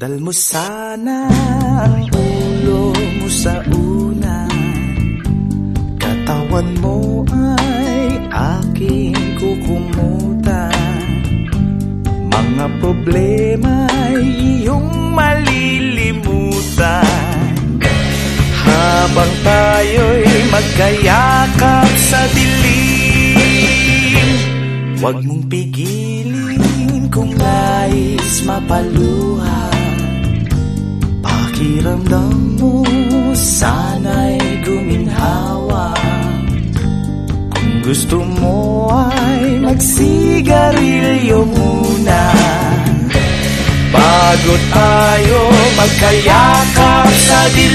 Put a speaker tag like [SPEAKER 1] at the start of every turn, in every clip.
[SPEAKER 1] Sandal mo sana ang ulo mo sa una. Katawan mo ay aking kukumutan Mga problema ay iyong malilimutan. Habang tayo'y magkayakap sa dilim Huwag mong pigilin kung nais mapaluha gusto mo ay magsigarilyo muna. Bago tayo magkayakap sa dilim.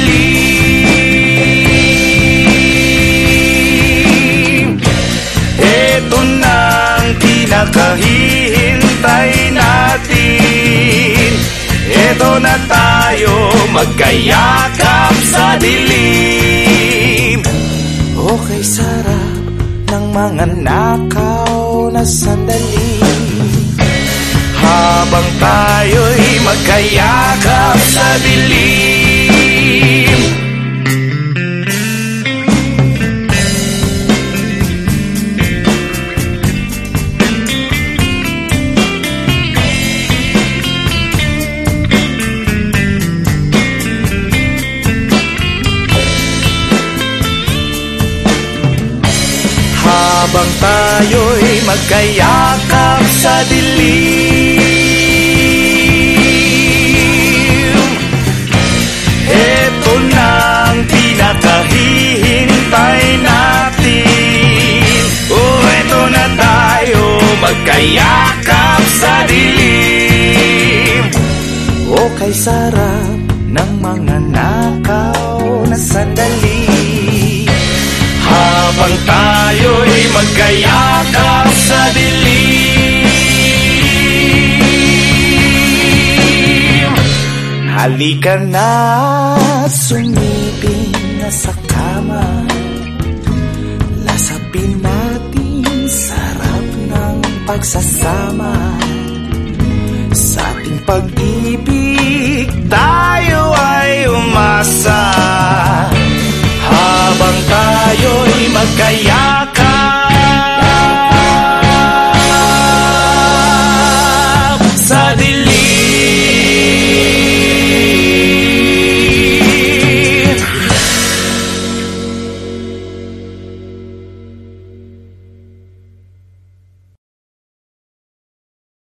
[SPEAKER 1] Ito na ang pinakahihintay natin. Ito na tayo magkayakap sa dilim. Okay ng mga nakaw na sandali. Habang tayo'y magkayakap sa dilim Habang tayo'y magkayakap sa dilim? Ito na ang pinakahihintay natin. Oh, ito na tayo magkayakap sa dilim. O kay sarap ng mga nakaw magkayakap sa dilim. Halika na sumipin na sa kama. Lasapin natin sarap ng pagsasama. Sa ating pag-ibig sa dilim